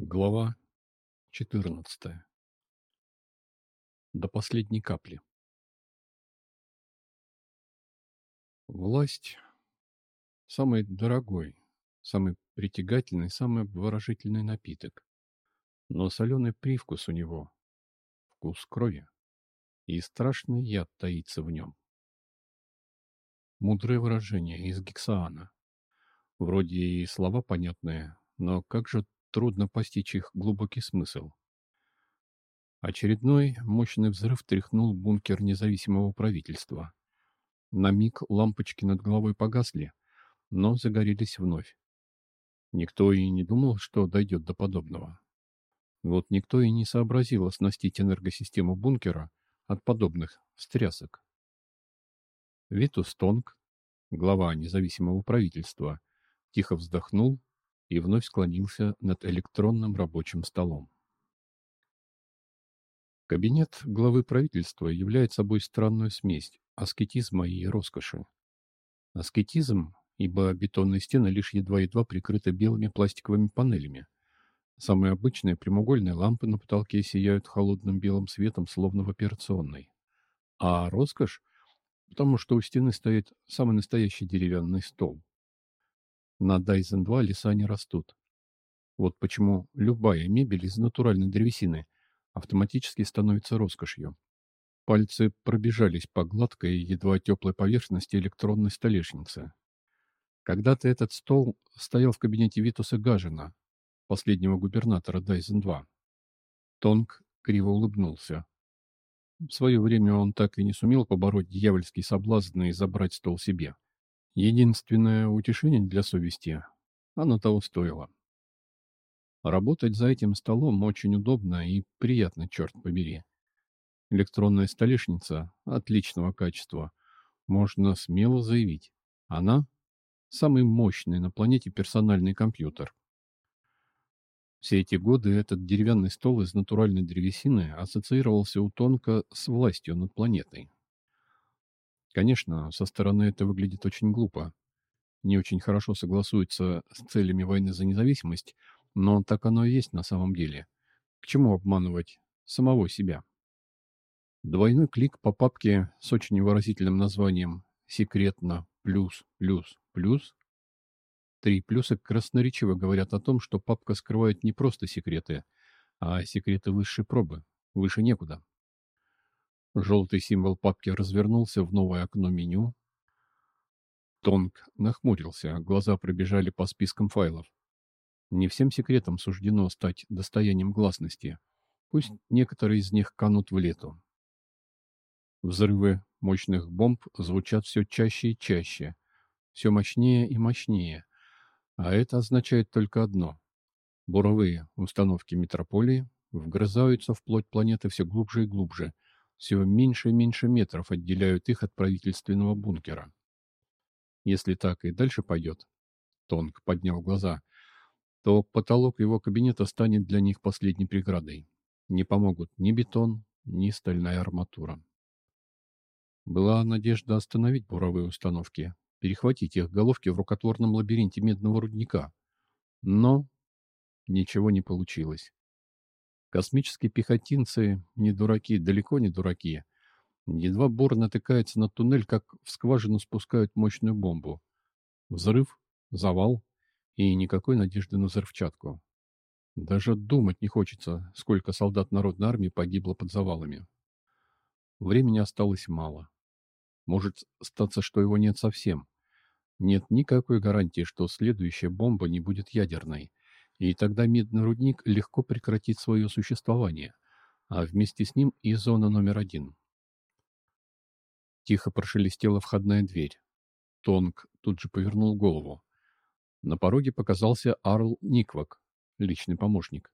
Глава 14. До последней капли. Власть – самый дорогой, самый притягательный, самый обворожительный напиток. Но соленый привкус у него – вкус крови, и страшный яд таится в нем. Мудрое выражение из Гексаана. Вроде и слова понятные, но как же трудно постичь их глубокий смысл. Очередной мощный взрыв тряхнул бункер независимого правительства. На миг лампочки над головой погасли, но загорелись вновь. Никто и не думал, что дойдет до подобного. Вот никто и не сообразил оснастить энергосистему бункера от подобных стрясок. Витус Тонг, глава независимого правительства, тихо вздохнул и вновь склонился над электронным рабочим столом. Кабинет главы правительства является собой странную смесь аскетизма и роскоши. Аскетизм, ибо бетонные стены лишь едва-едва прикрыты белыми пластиковыми панелями. Самые обычные прямоугольные лампы на потолке сияют холодным белым светом, словно в операционной. А роскошь, потому что у стены стоит самый настоящий деревянный стол. На Дайзен-2 леса не растут. Вот почему любая мебель из натуральной древесины автоматически становится роскошью. Пальцы пробежались по гладкой, едва теплой поверхности электронной столешницы. Когда-то этот стол стоял в кабинете Витуса Гажина, последнего губернатора Дайзен-2. Тонг криво улыбнулся. В свое время он так и не сумел побороть дьявольский соблазн и забрать стол себе. Единственное утешение для совести – оно того стоило. Работать за этим столом очень удобно и приятно, черт побери. Электронная столешница отличного качества. Можно смело заявить, она – самый мощный на планете персональный компьютер. Все эти годы этот деревянный стол из натуральной древесины ассоциировался у Тонка с властью над планетой. Конечно, со стороны это выглядит очень глупо. Не очень хорошо согласуется с целями войны за независимость, но так оно и есть на самом деле. К чему обманывать самого себя? Двойной клик по папке с очень выразительным названием «Секретно плюс плюс плюс». Три плюса красноречиво говорят о том, что папка скрывает не просто секреты, а секреты высшей пробы. Выше некуда. Желтый символ папки развернулся в новое окно меню. Тонг нахмурился, глаза пробежали по спискам файлов. Не всем секретам суждено стать достоянием гласности. Пусть некоторые из них канут в лету. Взрывы мощных бомб звучат все чаще и чаще, все мощнее и мощнее. А это означает только одно. Буровые установки метрополии вгрызаются в плоть планеты все глубже и глубже – все меньше и меньше метров отделяют их от правительственного бункера. Если так и дальше пойдет, Тонг поднял глаза, то потолок его кабинета станет для них последней преградой. Не помогут ни бетон, ни стальная арматура. Была надежда остановить буровые установки, перехватить их головки в рукотворном лабиринте медного рудника. Но ничего не получилось. Космические пехотинцы не дураки, далеко не дураки. Едва Бор натыкается на туннель, как в скважину спускают мощную бомбу. Взрыв, завал и никакой надежды на взрывчатку. Даже думать не хочется, сколько солдат народной армии погибло под завалами. Времени осталось мало. Может статься, что его нет совсем. Нет никакой гарантии, что следующая бомба не будет ядерной и тогда медный рудник легко прекратит свое существование, а вместе с ним и зона номер один. Тихо прошелестела входная дверь. Тонг тут же повернул голову. На пороге показался Арл Никвак, личный помощник.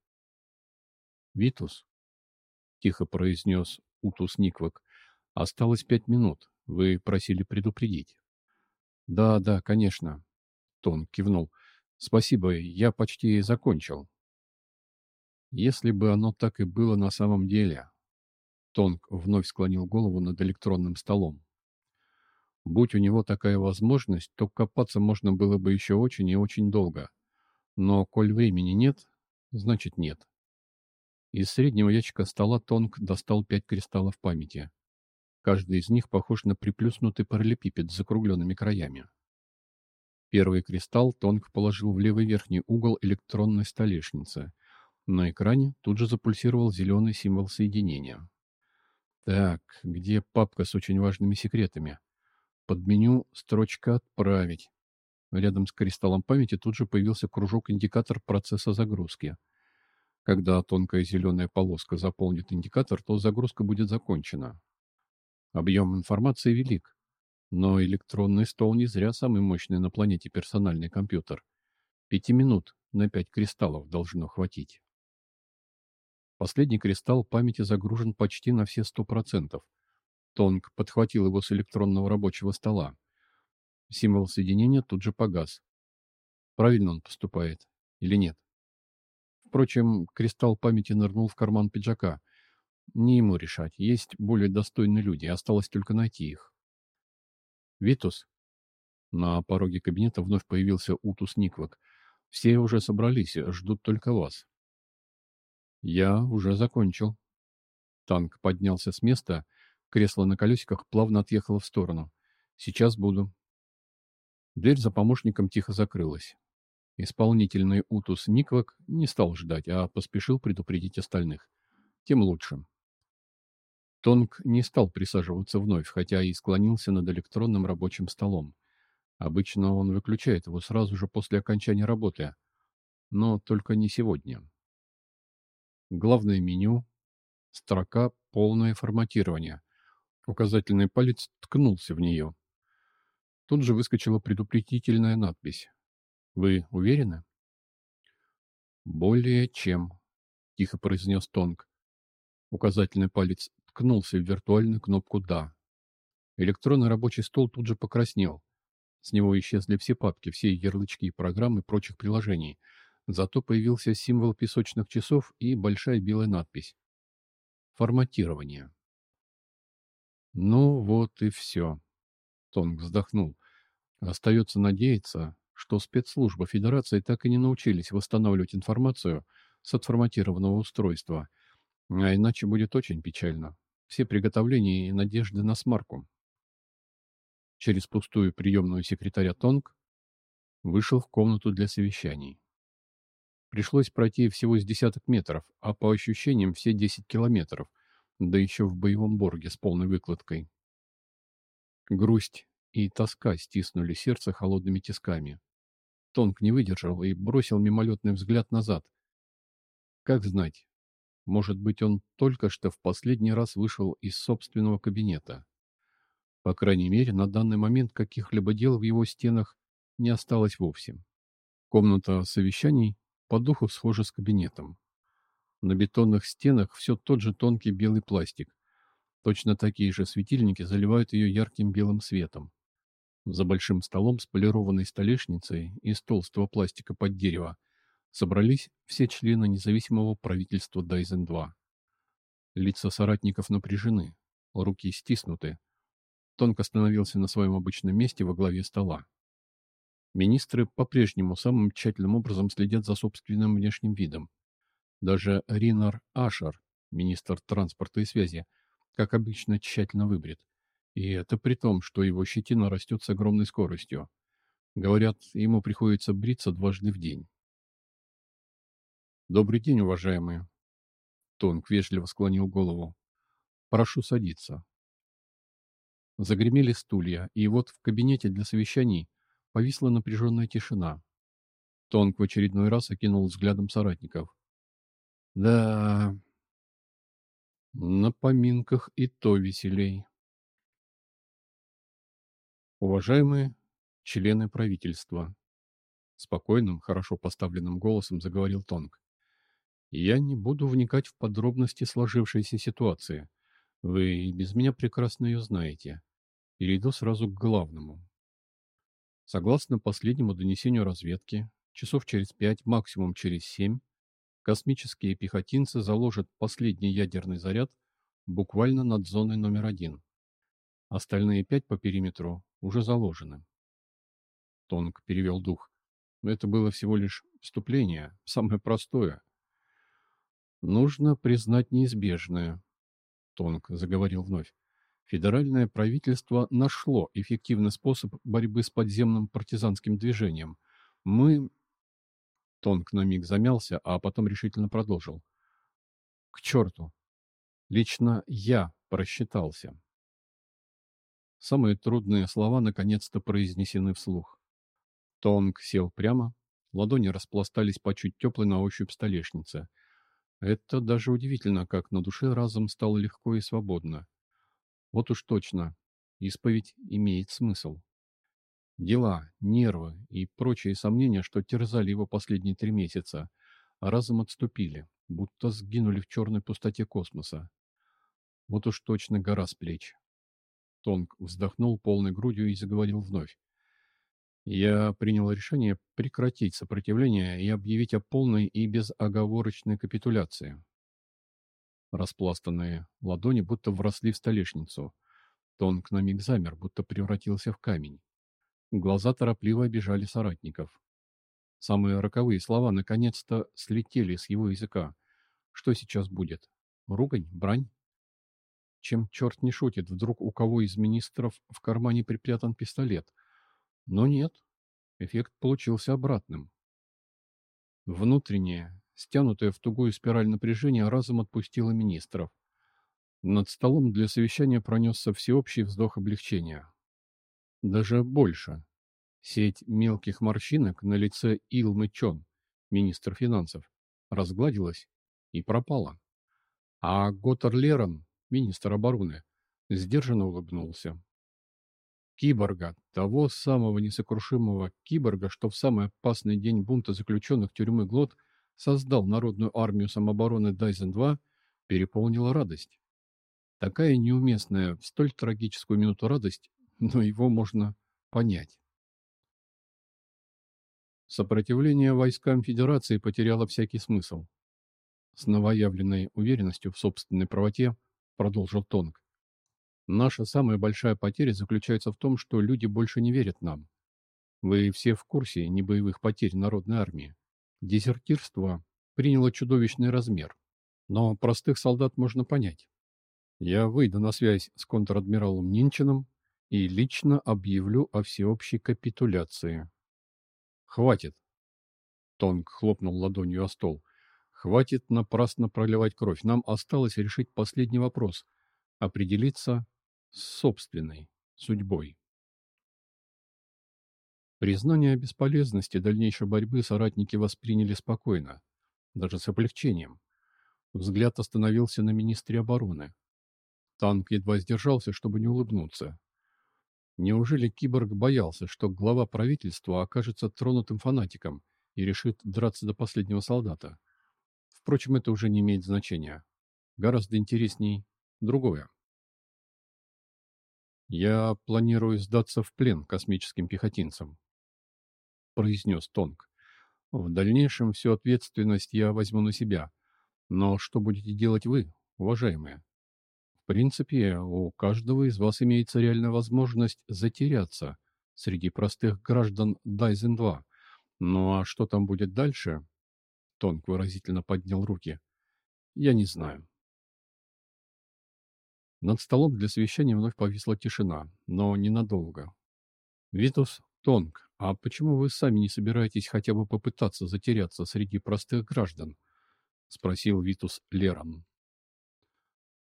«Витус», — тихо произнес Утус Никвак, — «осталось пять минут. Вы просили предупредить». «Да, да, конечно», — Тонг кивнул. Спасибо, я почти закончил. Если бы оно так и было на самом деле. Тонг вновь склонил голову над электронным столом. Будь у него такая возможность, то копаться можно было бы еще очень и очень долго. Но коль времени нет, Значит, нет. Из среднего ящика стола Тонг достал пять кристаллов памяти. Каждый из них похож на приплюснутый параллелепипед с закругленными краями. Первый кристалл Тонг положил в левый верхний угол электронной столешницы. На экране тут же запульсировал зеленый символ соединения. Так, где папка с очень важными секретами? Под меню строчка «Отправить». Рядом с кристаллом памяти тут же появился кружок-индикатор процесса загрузки. Когда тонкая зеленая полоска заполнит индикатор, то загрузка будет закончена. Объем информации велик, но электронный стол не зря самый мощный на планете персональный компьютер. Пяти минут на пять кристаллов должно хватить. Последний кристалл памяти загружен почти на все сто процентов. Тонг подхватил его с электронного рабочего стола. Символ соединения тут же погас. Правильно он поступает или нет? Впрочем, кристалл памяти нырнул в карман пиджака — не ему решать. Есть более достойные люди, осталось только найти их. Витус. На пороге кабинета вновь появился Утус Никвак. Все уже собрались, ждут только вас. Я уже закончил. Танк поднялся с места, кресло на колесиках плавно отъехало в сторону. Сейчас буду. Дверь за помощником тихо закрылась. Исполнительный Утус Никвак не стал ждать, а поспешил предупредить остальных. Тем лучше. Тонг не стал присаживаться вновь, хотя и склонился над электронным рабочим столом. Обычно он выключает его сразу же после окончания работы, но только не сегодня. Главное меню, строка «Полное форматирование». Указательный палец ткнулся в нее. Тут же выскочила предупредительная надпись. «Вы уверены?» «Более чем», — тихо произнес Тонг. Указательный палец ткнулся в виртуальную кнопку «Да». Электронный рабочий стол тут же покраснел. С него исчезли все папки, все ярлычки, программы прочих приложений. Зато появился символ песочных часов и большая белая надпись. Форматирование. Ну вот и все. Тонг вздохнул. Остается надеяться, что спецслужбы Федерации так и не научились восстанавливать информацию с отформатированного устройства. А иначе будет очень печально все приготовления и надежды на смарку. Через пустую приемную секретаря Тонг вышел в комнату для совещаний. Пришлось пройти всего с десяток метров, а по ощущениям все десять километров, да еще в боевом борге с полной выкладкой. Грусть и тоска стиснули сердце холодными тисками. Тонг не выдержал и бросил мимолетный взгляд назад. Как знать, может быть, он только что в последний раз вышел из собственного кабинета. По крайней мере, на данный момент каких-либо дел в его стенах не осталось вовсе. Комната совещаний по духу схожа с кабинетом. На бетонных стенах все тот же тонкий белый пластик. Точно такие же светильники заливают ее ярким белым светом. За большим столом с полированной столешницей из толстого пластика под дерево собрались все члены независимого правительства Дайзен-2. Лица соратников напряжены, руки стиснуты. Тонко остановился на своем обычном месте во главе стола. Министры по-прежнему самым тщательным образом следят за собственным внешним видом. Даже Ринар Ашер, министр транспорта и связи, как обычно тщательно выбрит. И это при том, что его щетина растет с огромной скоростью. Говорят, ему приходится бриться дважды в день. «Добрый день, уважаемые!» Тонг вежливо склонил голову. «Прошу садиться». Загремели стулья, и вот в кабинете для совещаний повисла напряженная тишина. Тонг в очередной раз окинул взглядом соратников. «Да, на поминках и то веселей». Уважаемые члены правительства, спокойным, хорошо поставленным голосом заговорил Тонг. Я не буду вникать в подробности сложившейся ситуации. Вы и без меня прекрасно ее знаете. Перейду сразу к главному. Согласно последнему донесению разведки, часов через пять, максимум через семь, космические пехотинцы заложат последний ядерный заряд буквально над зоной номер один. Остальные пять по периметру уже заложены. Тонг перевел дух. Это было всего лишь вступление, самое простое – Нужно признать неизбежное, Тонг заговорил вновь. Федеральное правительство нашло эффективный способ борьбы с подземным партизанским движением. Мы... Тонг на миг замялся, а потом решительно продолжил. К черту! Лично я просчитался. Самые трудные слова наконец-то произнесены вслух. Тонг сел прямо, ладони распластались по чуть теплой на ощупь столешнице. Это даже удивительно, как на душе разом стало легко и свободно. Вот уж точно, исповедь имеет смысл. Дела, нервы и прочие сомнения, что терзали его последние три месяца, разом отступили, будто сгинули в черной пустоте космоса. Вот уж точно гора с плеч. Тонг вздохнул полной грудью и заговорил вновь. Я принял решение прекратить сопротивление и объявить о полной и безоговорочной капитуляции. Распластанные ладони будто вросли в столешницу. Тонг на миг замер, будто превратился в камень. Глаза торопливо обижали соратников. Самые роковые слова наконец-то слетели с его языка. Что сейчас будет? Ругань? Брань? Чем черт не шутит, вдруг у кого из министров в кармане припрятан пистолет? Но нет, эффект получился обратным. Внутреннее, стянутое в тугую спираль напряжения, разом отпустило министров. Над столом для совещания пронесся всеобщий вздох облегчения. Даже больше. Сеть мелких морщинок на лице Илмы Чон, министр финансов, разгладилась и пропала. А Готтер Лерон, министр обороны, сдержанно улыбнулся. Киборга, того самого несокрушимого киборга, что в самый опасный день бунта заключенных тюрьмы Глот создал народную армию самообороны Дайзен-2, переполнила радость. Такая неуместная в столь трагическую минуту радость, но его можно понять. Сопротивление войскам Федерации потеряло всякий смысл. С новоявленной уверенностью в собственной правоте продолжил Тонг. Наша самая большая потеря заключается в том, что люди больше не верят нам. Вы все в курсе небоевых потерь народной армии. Дезертирство приняло чудовищный размер. Но простых солдат можно понять. Я выйду на связь с контр-адмиралом Нинчином и лично объявлю о всеобщей капитуляции. Хватит. Тонг хлопнул ладонью о стол. Хватит напрасно проливать кровь. Нам осталось решить последний вопрос. Определиться с собственной судьбой. Признание бесполезности дальнейшей борьбы соратники восприняли спокойно, даже с облегчением. Взгляд остановился на министре обороны. Танк едва сдержался, чтобы не улыбнуться. Неужели киборг боялся, что глава правительства окажется тронутым фанатиком и решит драться до последнего солдата? Впрочем, это уже не имеет значения. Гораздо интересней другое. «Я планирую сдаться в плен космическим пехотинцам», — произнес Тонг. «В дальнейшем всю ответственность я возьму на себя. Но что будете делать вы, уважаемые? В принципе, у каждого из вас имеется реальная возможность затеряться среди простых граждан Дайзен-2. Ну а что там будет дальше, Тонг выразительно поднял руки. «Я не знаю». Над столом для совещания вновь повисла тишина, но ненадолго. «Витус Тонг, а почему вы сами не собираетесь хотя бы попытаться затеряться среди простых граждан?» — спросил Витус Лерон.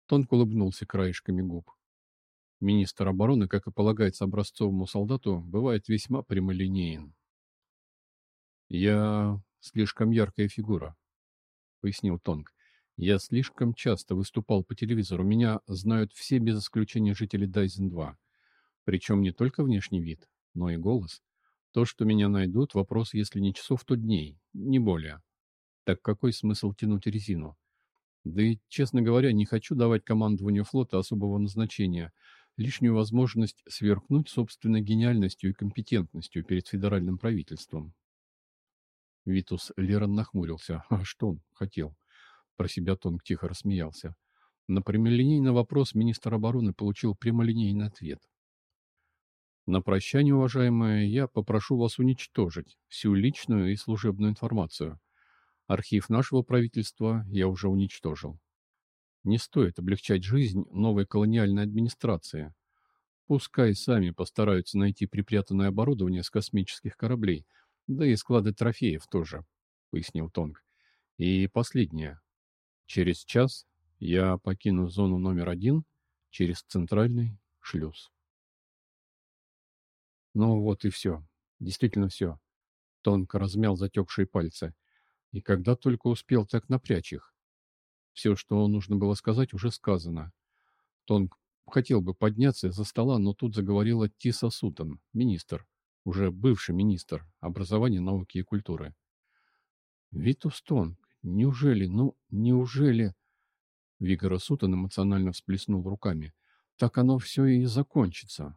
Тонг улыбнулся краешками губ. Министр обороны, как и полагается образцовому солдату, бывает весьма прямолинеен. «Я слишком яркая фигура», — пояснил Тонг. «Я слишком часто выступал по телевизору. Меня знают все без исключения жители Дайзен-2. Причем не только внешний вид, но и голос. То, что меня найдут, вопрос, если не часов, то дней, не более. Так какой смысл тянуть резину? Да и, честно говоря, не хочу давать командованию флота особого назначения, лишнюю возможность сверкнуть собственной гениальностью и компетентностью перед федеральным правительством. Витус Лерон нахмурился. А что он хотел? Про себя Тонг тихо рассмеялся. На прямолинейный вопрос министр обороны получил прямолинейный ответ. На прощание, уважаемые, я попрошу вас уничтожить всю личную и служебную информацию. Архив нашего правительства я уже уничтожил. Не стоит облегчать жизнь новой колониальной администрации. Пускай сами постараются найти припрятанное оборудование с космических кораблей, да и склады трофеев тоже, — пояснил Тонг. И последнее. Через час я покину зону номер один через центральный шлюз. Ну вот и все. Действительно все. Тонко размял затекшие пальцы. И когда только успел так напрячь их. Все, что нужно было сказать, уже сказано. Тонг хотел бы подняться из-за стола, но тут заговорила Тиса Сутан, министр, уже бывший министр образования, науки и культуры. «Витус Тонг, неужели, ну, неужели...» Вигора Сутан эмоционально всплеснул руками. «Так оно все и закончится».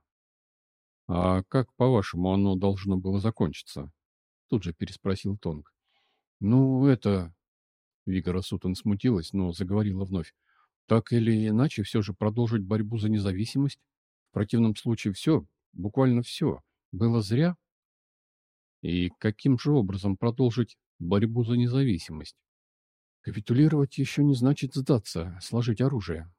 «А как, по-вашему, оно должно было закончиться?» Тут же переспросил Тонг. «Ну, это...» Вигора Сутан смутилась, но заговорила вновь. «Так или иначе, все же продолжить борьбу за независимость? В противном случае все, буквально все, было зря?» «И каким же образом продолжить борьбу за независимость?» «Капитулировать еще не значит сдаться, сложить оружие».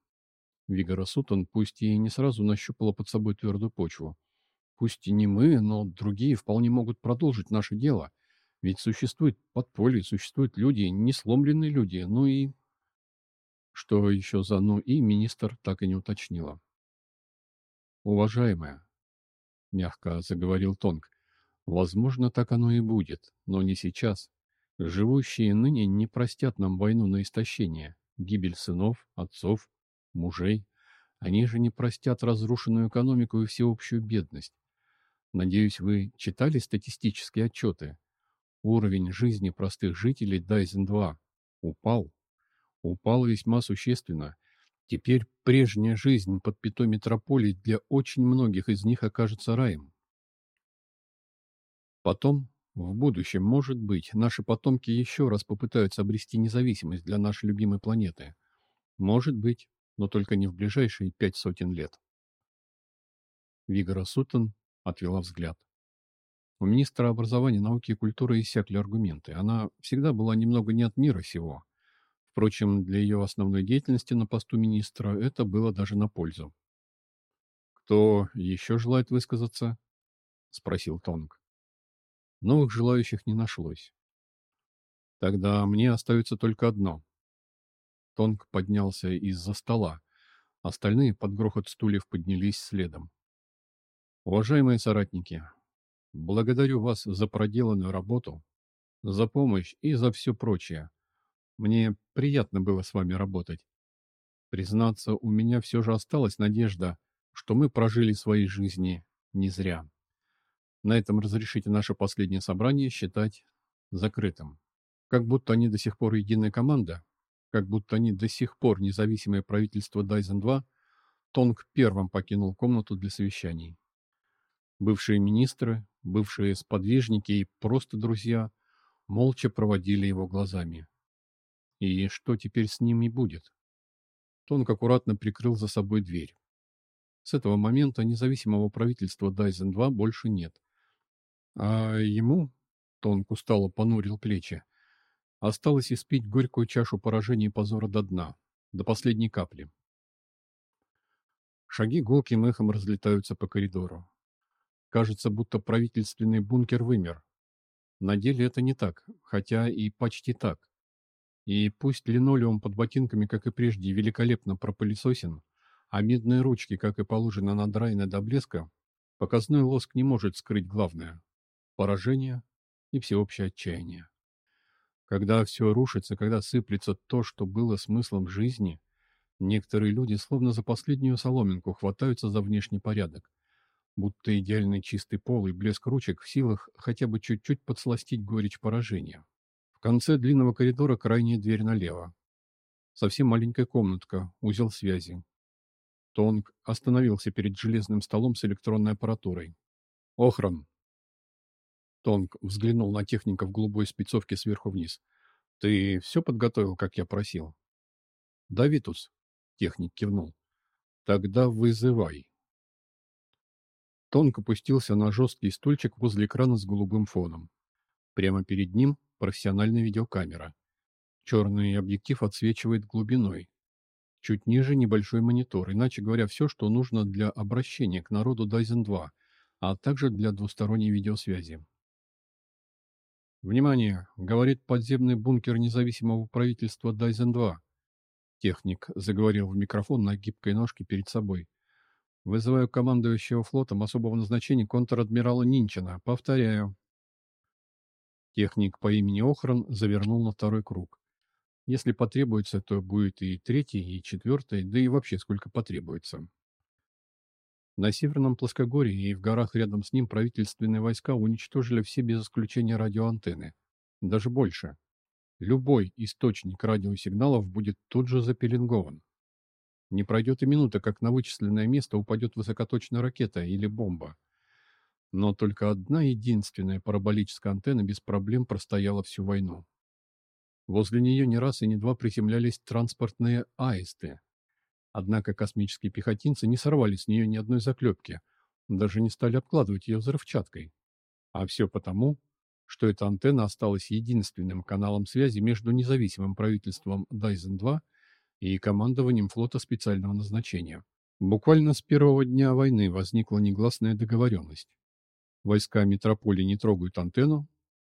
Вигора Сутан пусть и не сразу нащупала под собой твердую почву, Пусть и не мы, но другие вполне могут продолжить наше дело. Ведь существует подполье, существуют люди, не сломленные люди, ну и... Что еще за «ну и» министр так и не уточнила. «Уважаемая», — мягко заговорил Тонг, — «возможно, так оно и будет, но не сейчас. Живущие ныне не простят нам войну на истощение, гибель сынов, отцов, мужей. Они же не простят разрушенную экономику и всеобщую бедность. Надеюсь, вы читали статистические отчеты. Уровень жизни простых жителей Дайзен-2 упал. Упал весьма существенно. Теперь прежняя жизнь под пятой метрополии для очень многих из них окажется раем. Потом, в будущем, может быть, наши потомки еще раз попытаются обрести независимость для нашей любимой планеты. Может быть, но только не в ближайшие пять сотен лет. Вигора Сутон отвела взгляд. У министра образования, науки и культуры иссякли аргументы. Она всегда была немного не от мира сего. Впрочем, для ее основной деятельности на посту министра это было даже на пользу. «Кто еще желает высказаться?» — спросил Тонг. Новых желающих не нашлось. «Тогда мне остается только одно». Тонг поднялся из-за стола. Остальные под грохот стульев поднялись следом. Уважаемые соратники, благодарю вас за проделанную работу, за помощь и за все прочее. Мне приятно было с вами работать. Признаться, у меня все же осталась надежда, что мы прожили свои жизни не зря. На этом разрешите наше последнее собрание считать закрытым. Как будто они до сих пор единая команда, как будто они до сих пор независимое правительство Дайзен-2, Тонг первым покинул комнату для совещаний. Бывшие министры, бывшие сподвижники и просто друзья молча проводили его глазами. И что теперь с ними будет? Тонк аккуратно прикрыл за собой дверь. С этого момента независимого правительства Дайзен-2 больше нет. А ему, Тонк устало понурил плечи, осталось испить горькую чашу поражения и позора до дна, до последней капли. Шаги гулким эхом разлетаются по коридору. Кажется, будто правительственный бункер вымер. На деле это не так, хотя и почти так. И пусть линолеум под ботинками, как и прежде, великолепно пропылесосен, а медные ручки, как и положено, надраены до блеска, показной лоск не может скрыть главное – поражение и всеобщее отчаяние. Когда все рушится, когда сыплется то, что было смыслом жизни, некоторые люди словно за последнюю соломинку хватаются за внешний порядок, будто идеальный чистый пол и блеск ручек в силах хотя бы чуть-чуть подсластить горечь поражения. В конце длинного коридора крайняя дверь налево. Совсем маленькая комнатка, узел связи. Тонг остановился перед железным столом с электронной аппаратурой. «Охран!» Тонг взглянул на техника в голубой спецовке сверху вниз. «Ты все подготовил, как я просил?» «Да, Витус», — техник кивнул. «Тогда вызывай». Тонк опустился на жесткий стульчик возле экрана с голубым фоном. Прямо перед ним профессиональная видеокамера. Черный объектив отсвечивает глубиной. Чуть ниже небольшой монитор, иначе говоря, все, что нужно для обращения к народу Dyson-2, а также для двусторонней видеосвязи. «Внимание!» — говорит подземный бункер независимого правительства Дайзен-2. Техник заговорил в микрофон на гибкой ножке перед собой. «Вызываю командующего флотом особого назначения контр-адмирала Нинчина. Повторяю». Техник по имени Охран завернул на второй круг. Если потребуется, то будет и третий, и четвертый, да и вообще сколько потребуется. На Северном плоскогорье и в горах рядом с ним правительственные войска уничтожили все без исключения радиоантенны. Даже больше. Любой источник радиосигналов будет тут же запеленгован. Не пройдет и минута, как на вычисленное место упадет высокоточная ракета или бомба. Но только одна единственная параболическая антенна без проблем простояла всю войну. Возле нее не раз и не два приземлялись транспортные аисты, Однако космические пехотинцы не сорвали с нее ни одной заклепки, даже не стали обкладывать ее взрывчаткой. А все потому, что эта антенна осталась единственным каналом связи между независимым правительством Дайзен-2 и командованием флота специального назначения. Буквально с первого дня войны возникла негласная договоренность. Войска метрополии не трогают антенну,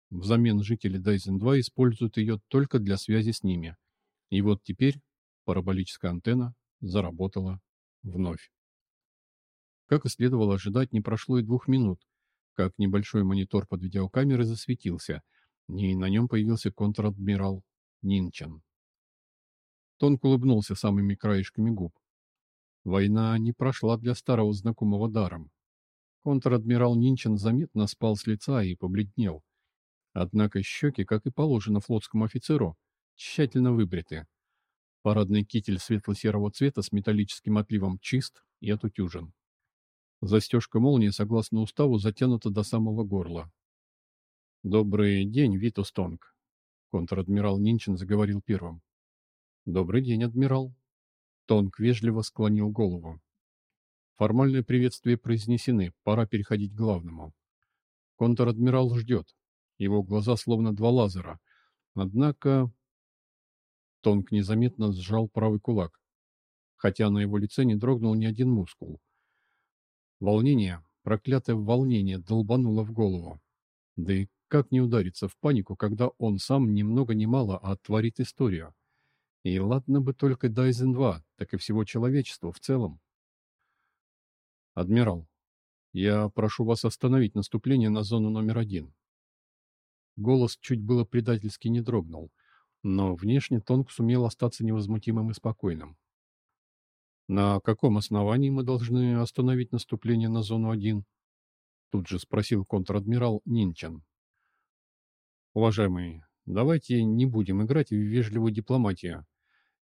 взамен жители Дайзен-2 используют ее только для связи с ними. И вот теперь параболическая антенна заработала вновь. Как и следовало ожидать, не прошло и двух минут, как небольшой монитор под видеокамерой засветился, и на нем появился контр-адмирал Нинчан. Тонко улыбнулся самыми краешками губ. Война не прошла для старого знакомого даром. Контр-адмирал Нинчан заметно спал с лица и побледнел. Однако щеки, как и положено флотскому офицеру, тщательно выбриты, Парадный китель светло-серого цвета с металлическим отливом чист и отутюжен. Застежка молнии, согласно уставу, затянута до самого горла. «Добрый день, Витус Тонг», — контр-адмирал Нинчин заговорил первым. «Добрый день, адмирал». Тонг вежливо склонил голову. Формальные приветствия произнесены, пора переходить к главному. Контр-адмирал ждет. Его глаза словно два лазера. Однако Тонк незаметно сжал правый кулак, хотя на его лице не дрогнул ни один мускул. Волнение, проклятое волнение, долбануло в голову. Да и как не удариться в панику, когда он сам ни много ни мало, а творит историю? И ладно бы только Дайзен-2, так и всего человечества в целом. «Адмирал, я прошу вас остановить наступление на зону номер один». Голос чуть было предательски не дрогнул — но внешне Тонг сумел остаться невозмутимым и спокойным. «На каком основании мы должны остановить наступление на зону 1?» Тут же спросил контр-адмирал Нинчан. «Уважаемые, давайте не будем играть в вежливую дипломатию.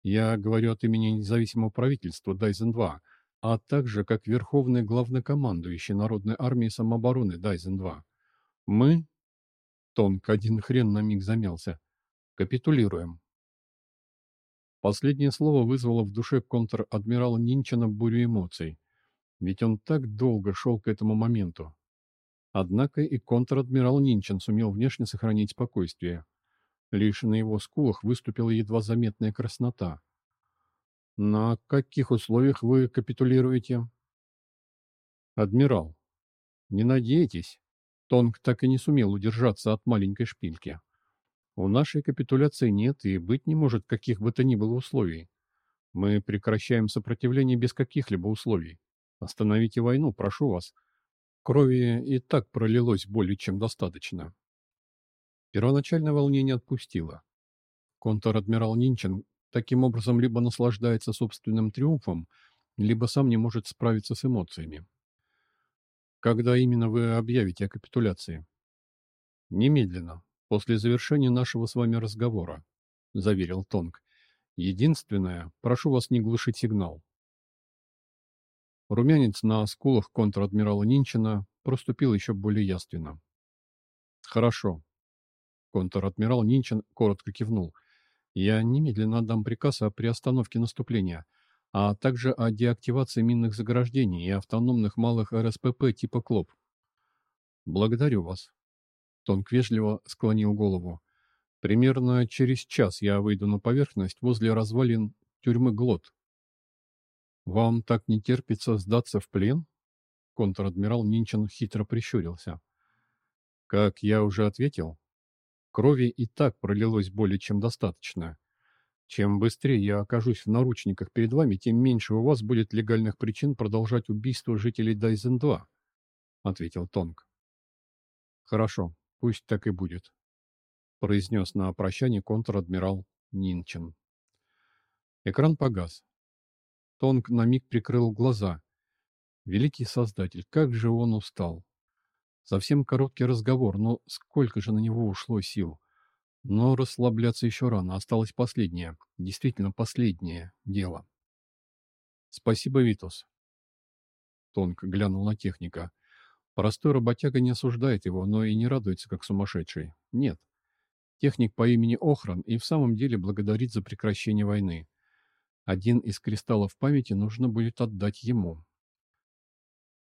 Я говорю от имени независимого правительства Дайзен-2, а также как верховный главнокомандующий Народной армии самообороны Дайзен-2. Мы...» Тонг один хрен на миг замялся. Капитулируем. Последнее слово вызвало в душе контр-адмирала Нинчина бурю эмоций, ведь он так долго шел к этому моменту. Однако и контр-адмирал Нинчин сумел внешне сохранить спокойствие. Лишь на его скулах выступила едва заметная краснота. «На каких условиях вы капитулируете?» «Адмирал, не надейтесь». Тонг так и не сумел удержаться от маленькой шпильки. У нашей капитуляции нет и быть не может каких бы то ни было условий. Мы прекращаем сопротивление без каких-либо условий. Остановите войну, прошу вас. Крови и так пролилось более чем достаточно. Первоначальное волнение отпустило. Контр-адмирал Нинчен таким образом либо наслаждается собственным триумфом, либо сам не может справиться с эмоциями. Когда именно вы объявите о капитуляции? Немедленно, после завершения нашего с вами разговора», — заверил Тонг. «Единственное, прошу вас не глушить сигнал». Румянец на скулах контр-адмирала Нинчина проступил еще более яственно. «Хорошо». Контр-адмирал Нинчин коротко кивнул. «Я немедленно отдам приказ о приостановке наступления, а также о деактивации минных заграждений и автономных малых РСПП типа КЛОП. Благодарю вас». Тонк вежливо склонил голову. Примерно через час я выйду на поверхность возле развалин тюрьмы Глот. Вам так не терпится сдаться в плен? Контр-адмирал Нинчин хитро прищурился. Как я уже ответил, крови и так пролилось более чем достаточно. Чем быстрее я окажусь в наручниках перед вами, тем меньше у вас будет легальных причин продолжать убийство жителей Дайзен-2, — ответил Тонг. Хорошо, пусть так и будет произнес на прощание контр-адмирал Нинчен. Экран погас. Тонг на миг прикрыл глаза. Великий Создатель, как же он устал. Совсем короткий разговор, но сколько же на него ушло сил. Но расслабляться еще рано, осталось последнее, действительно последнее дело. Спасибо, Витус. Тонг глянул на техника. Простой работяга не осуждает его, но и не радуется, как сумасшедший. Нет. Техник по имени Охран и в самом деле благодарит за прекращение войны. Один из кристаллов памяти нужно будет отдать ему.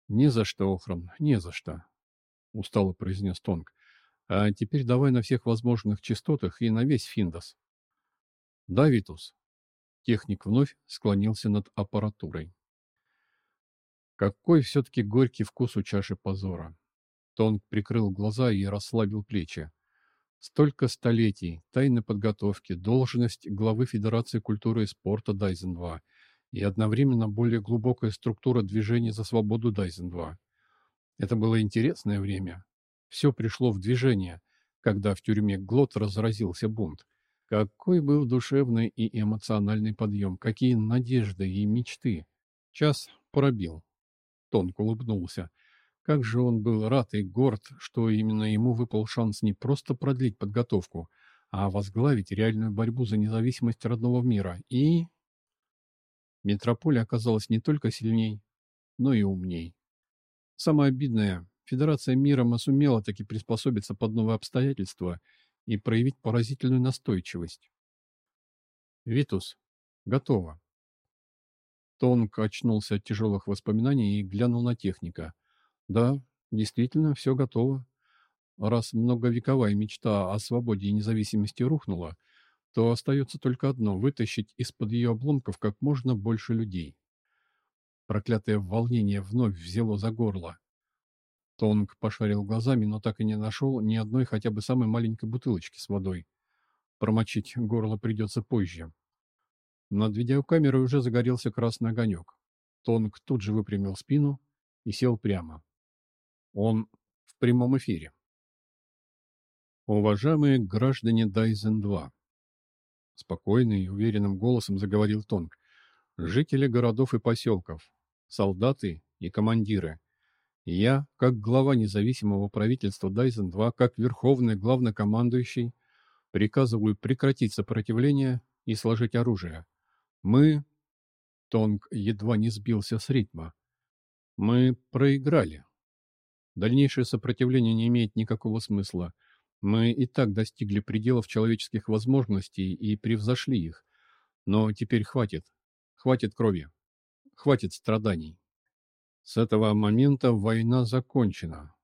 «Не за что, Охран, не за что», — устало произнес Тонг. «А теперь давай на всех возможных частотах и на весь Финдос». «Да, Витус». Техник вновь склонился над аппаратурой. Какой все-таки горький вкус у чаши позора. Тонг прикрыл глаза и расслабил плечи. Столько столетий, тайной подготовки, должность главы Федерации культуры и спорта Дайзен-2 и одновременно более глубокая структура движения за свободу Дайзен-2. Это было интересное время. Все пришло в движение, когда в тюрьме Глот разразился бунт. Какой был душевный и эмоциональный подъем, какие надежды и мечты. Час пробил. Тонко улыбнулся. Как же он был рад и горд, что именно ему выпал шанс не просто продлить подготовку, а возглавить реальную борьбу за независимость родного мира. И... Метрополия оказалась не только сильней, но и умней. Самое обидное, Федерация мира сумела таки приспособиться под новые обстоятельства и проявить поразительную настойчивость. «Витус, готово». Тонк очнулся от тяжелых воспоминаний и глянул на техника – да, действительно, все готово. Раз многовековая мечта о свободе и независимости рухнула, то остается только одно — вытащить из-под ее обломков как можно больше людей. Проклятое волнение вновь взяло за горло. Тонг пошарил глазами, но так и не нашел ни одной хотя бы самой маленькой бутылочки с водой. Промочить горло придется позже. Над видеокамерой уже загорелся красный огонек. Тонг тут же выпрямил спину и сел прямо. Он в прямом эфире. Уважаемые граждане Дайзен-2, спокойным и уверенным голосом заговорил Тонг, жители городов и поселков, солдаты и командиры, я, как глава независимого правительства Дайзен-2, как верховный главнокомандующий, приказываю прекратить сопротивление и сложить оружие. Мы... Тонг едва не сбился с ритма. Мы проиграли. Дальнейшее сопротивление не имеет никакого смысла. Мы и так достигли пределов человеческих возможностей и превзошли их. Но теперь хватит. Хватит крови. Хватит страданий. С этого момента война закончена.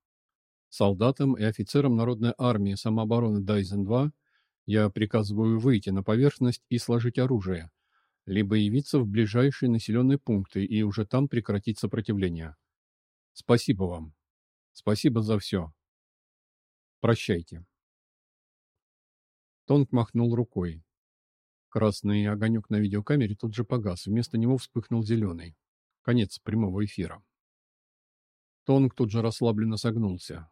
Солдатам и офицерам Народной армии самообороны Дайзен-2 я приказываю выйти на поверхность и сложить оружие, либо явиться в ближайшие населенные пункты и уже там прекратить сопротивление. Спасибо вам. Спасибо за все. Прощайте. Тонг махнул рукой. Красный огонек на видеокамере тут же погас, вместо него вспыхнул зеленый. Конец прямого эфира. Тонг тут же расслабленно согнулся.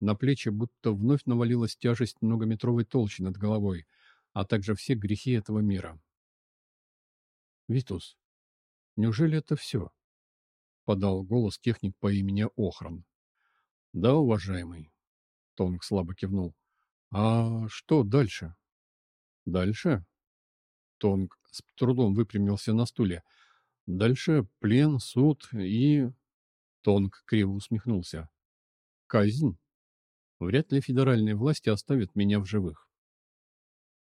На плечи будто вновь навалилась тяжесть многометровой толщи над головой, а также все грехи этого мира. «Витус, неужели это все?» — подал голос техник по имени Охран. Да, уважаемый. Тонг слабо кивнул. А что дальше? Дальше? Тонг с трудом выпрямился на стуле. Дальше плен, суд и... Тонг криво усмехнулся. Казнь? Вряд ли федеральные власти оставят меня в живых.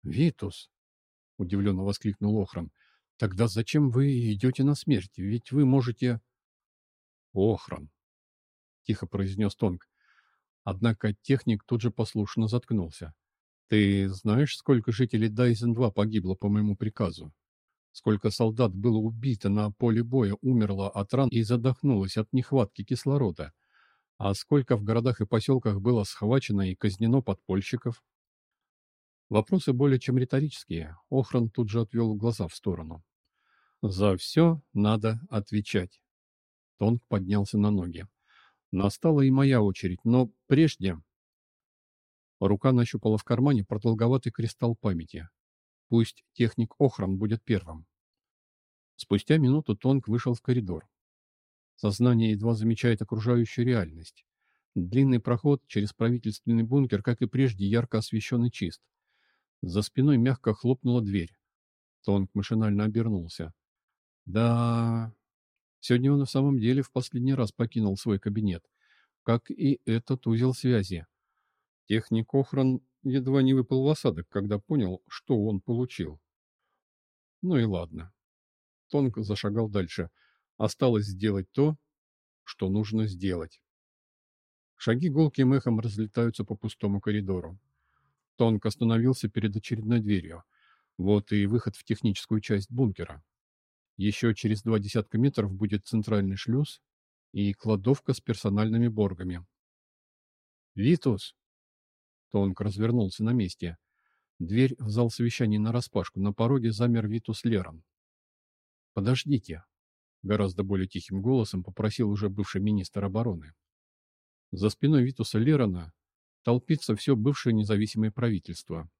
«Витус!» — удивленно воскликнул Охран. «Тогда зачем вы идете на смерть? Ведь вы можете...» «Охран!» — тихо произнес Тонг. Однако техник тут же послушно заткнулся. Ты знаешь, сколько жителей Дайзен-2 погибло по моему приказу? Сколько солдат было убито на поле боя, умерло от ран и задохнулось от нехватки кислорода? А сколько в городах и поселках было схвачено и казнено подпольщиков? Вопросы более чем риторические. Охран тут же отвел глаза в сторону. За все надо отвечать. Тонг поднялся на ноги. Настала и моя очередь, но прежде... Рука нащупала в кармане продолговатый кристалл памяти. Пусть техник Охран будет первым. Спустя минуту Тонг вышел в коридор. Сознание едва замечает окружающую реальность. Длинный проход через правительственный бункер, как и прежде, ярко освещен и чист. За спиной мягко хлопнула дверь. Тонг машинально обернулся. Да, сегодня он в самом деле в последний раз покинул свой кабинет, как и этот узел связи. Техник Охран едва не выпал в осадок, когда понял, что он получил. Ну и ладно. Тонк зашагал дальше. Осталось сделать то, что нужно сделать. Шаги гулким эхом разлетаются по пустому коридору. Тонк остановился перед очередной дверью. Вот и выход в техническую часть бункера. Еще через два десятка метров будет центральный шлюз и кладовка с персональными боргами. «Витус!» Тонк развернулся на месте. Дверь в зал совещаний нараспашку. На пороге замер Витус Лерон. «Подождите», — гораздо более тихим голосом попросил уже бывший министр обороны. За спиной Витуса Лерона толпится все бывшее независимое правительство.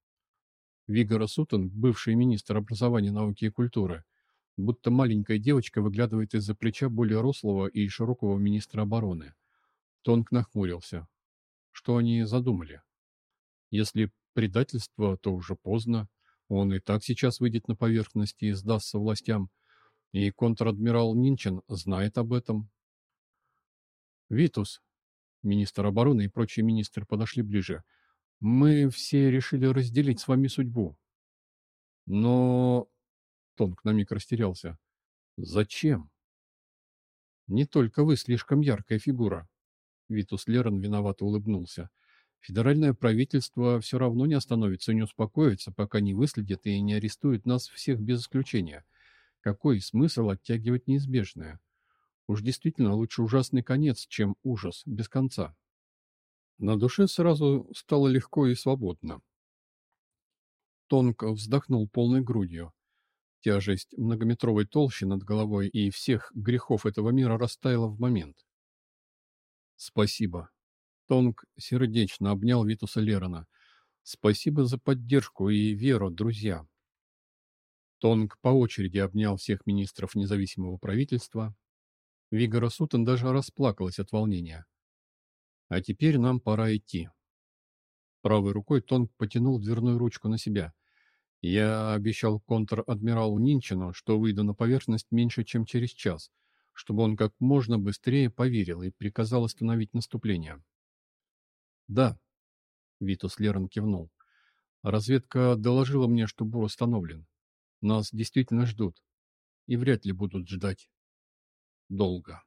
Вигора Сутон, бывший министр образования, науки и культуры, будто маленькая девочка выглядывает из-за плеча более рослого и широкого министра обороны. Тонк нахмурился. Что они задумали? Если предательство, то уже поздно. Он и так сейчас выйдет на поверхность и сдастся властям. И контр-адмирал Нинчен знает об этом. «Витус», министр обороны и прочие министры подошли ближе, «мы все решили разделить с вами судьбу». «Но...» — Тонк на миг растерялся. «Зачем?» «Не только вы слишком яркая фигура». Витус Лерон виновато улыбнулся. Федеральное правительство все равно не остановится и не успокоится, пока не выследит и не арестует нас всех без исключения. Какой смысл оттягивать неизбежное? Уж действительно лучше ужасный конец, чем ужас без конца. На душе сразу стало легко и свободно. Тонко вздохнул полной грудью. Тяжесть многометровой толщи над головой и всех грехов этого мира растаяла в момент. «Спасибо», Тонг сердечно обнял Витуса Лерона. «Спасибо за поддержку и веру, друзья». Тонг по очереди обнял всех министров независимого правительства. Вигора Сутен даже расплакалась от волнения. «А теперь нам пора идти». Правой рукой Тонг потянул дверную ручку на себя. «Я обещал контр-адмиралу Нинчину, что выйду на поверхность меньше, чем через час, чтобы он как можно быстрее поверил и приказал остановить наступление». «Да», — Витус Лерон кивнул. «Разведка доложила мне, что бур установлен. Нас действительно ждут. И вряд ли будут ждать. Долго».